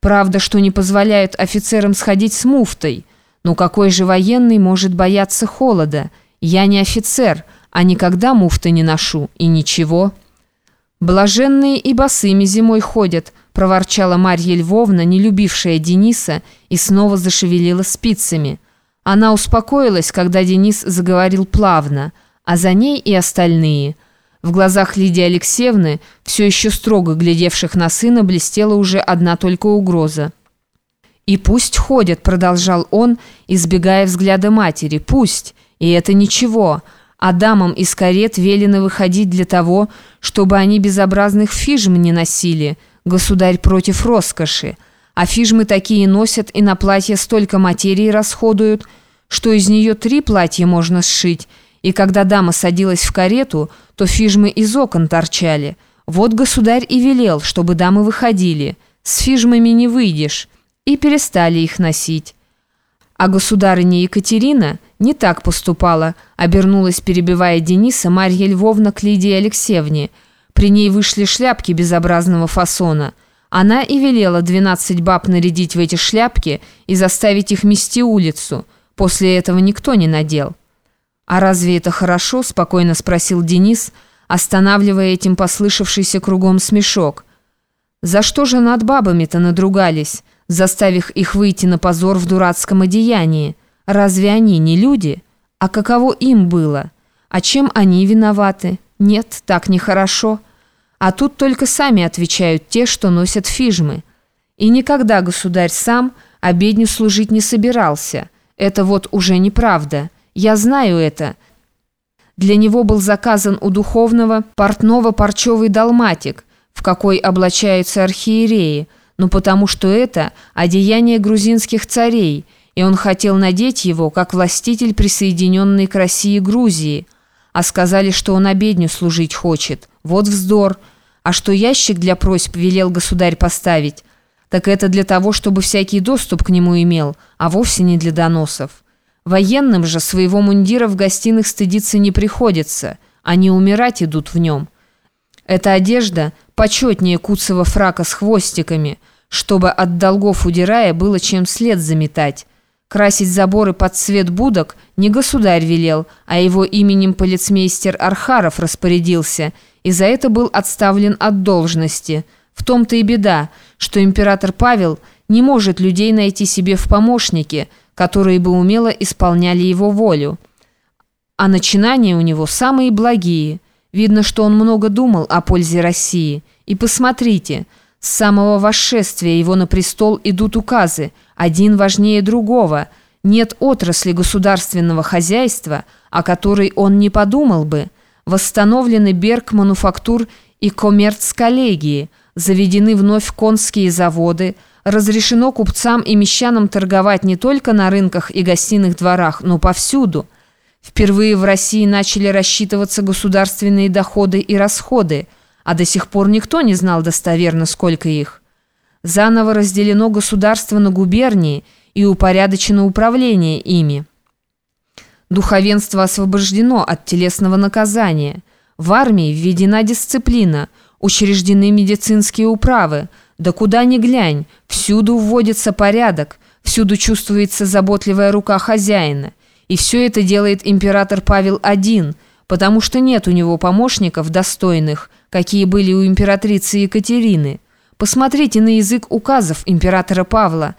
Правда, что не позволяют офицерам сходить с муфтой. Но какой же военный может бояться холода? Я не офицер, а никогда муфты не ношу, и ничего». «Блаженные и босыми зимой ходят», – проворчала Марья Львовна, не любившая Дениса, и снова зашевелила спицами. Она успокоилась, когда Денис заговорил плавно, а за ней и остальные. В глазах Лидии Алексеевны, все еще строго глядевших на сына, блестела уже одна только угроза. «И пусть ходят», – продолжал он, избегая взгляда матери, – «пусть, и это ничего» а дамам из карет велено выходить для того, чтобы они безобразных фижм не носили, государь против роскоши. А фижмы такие носят и на платье столько материи расходуют, что из нее три платья можно сшить, и когда дама садилась в карету, то фижмы из окон торчали. Вот государь и велел, чтобы дамы выходили. С фижмами не выйдешь. И перестали их носить. А государыня Екатерина не так поступала, обернулась, перебивая Дениса, Марья Львовна к Лидии Алексеевне. При ней вышли шляпки безобразного фасона. Она и велела 12 баб нарядить в эти шляпки и заставить их мести улицу. После этого никто не надел. «А разве это хорошо?» – спокойно спросил Денис, останавливая этим послышавшийся кругом смешок. «За что же над бабами-то надругались?» заставив их выйти на позор в дурацком одеянии. Разве они не люди? А каково им было? А чем они виноваты? Нет, так нехорошо. А тут только сами отвечают те, что носят фижмы. И никогда государь сам обедню служить не собирался. Это вот уже неправда. Я знаю это. Для него был заказан у духовного портного парчевый далматик, в какой облачаются архиереи – но потому что это одеяние грузинских царей, и он хотел надеть его, как властитель присоединенной к России Грузии. А сказали, что он обедню служить хочет. Вот вздор. А что ящик для просьб велел государь поставить, так это для того, чтобы всякий доступ к нему имел, а вовсе не для доносов. Военным же своего мундира в гостиных стыдиться не приходится, они умирать идут в нем. Эта одежда почетнее куцого фрака с хвостиками – чтобы от долгов удирая было чем след заметать. Красить заборы под цвет будок не государь велел, а его именем полицмейстер Архаров распорядился, и за это был отставлен от должности. В том-то и беда, что император Павел не может людей найти себе в помощники, которые бы умело исполняли его волю. А начинания у него самые благие. Видно, что он много думал о пользе России. И посмотрите – с самого восшествия его на престол идут указы, один важнее другого. Нет отрасли государственного хозяйства, о которой он не подумал бы. Восстановлены Берг мануфактур и коммерц-коллегии, заведены вновь конские заводы, разрешено купцам и мещанам торговать не только на рынках и гостиных дворах, но повсюду. Впервые в России начали рассчитываться государственные доходы и расходы – а до сих пор никто не знал достоверно, сколько их. Заново разделено государство на губернии и упорядочено управление ими. Духовенство освобождено от телесного наказания. В армии введена дисциплина, учреждены медицинские управы. Да куда ни глянь, всюду вводится порядок, всюду чувствуется заботливая рука хозяина. И все это делает император Павел I, потому что нет у него помощников достойных – какие были у императрицы Екатерины. Посмотрите на язык указов императора Павла.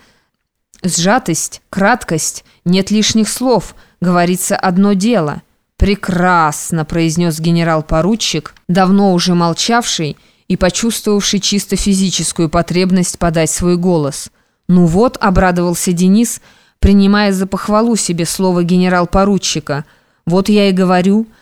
Сжатость, краткость, нет лишних слов, говорится одно дело. «Прекрасно», – произнес генерал-поручик, давно уже молчавший и почувствовавший чисто физическую потребность подать свой голос. «Ну вот», – обрадовался Денис, принимая за похвалу себе слово генерал-поручика, «вот я и говорю –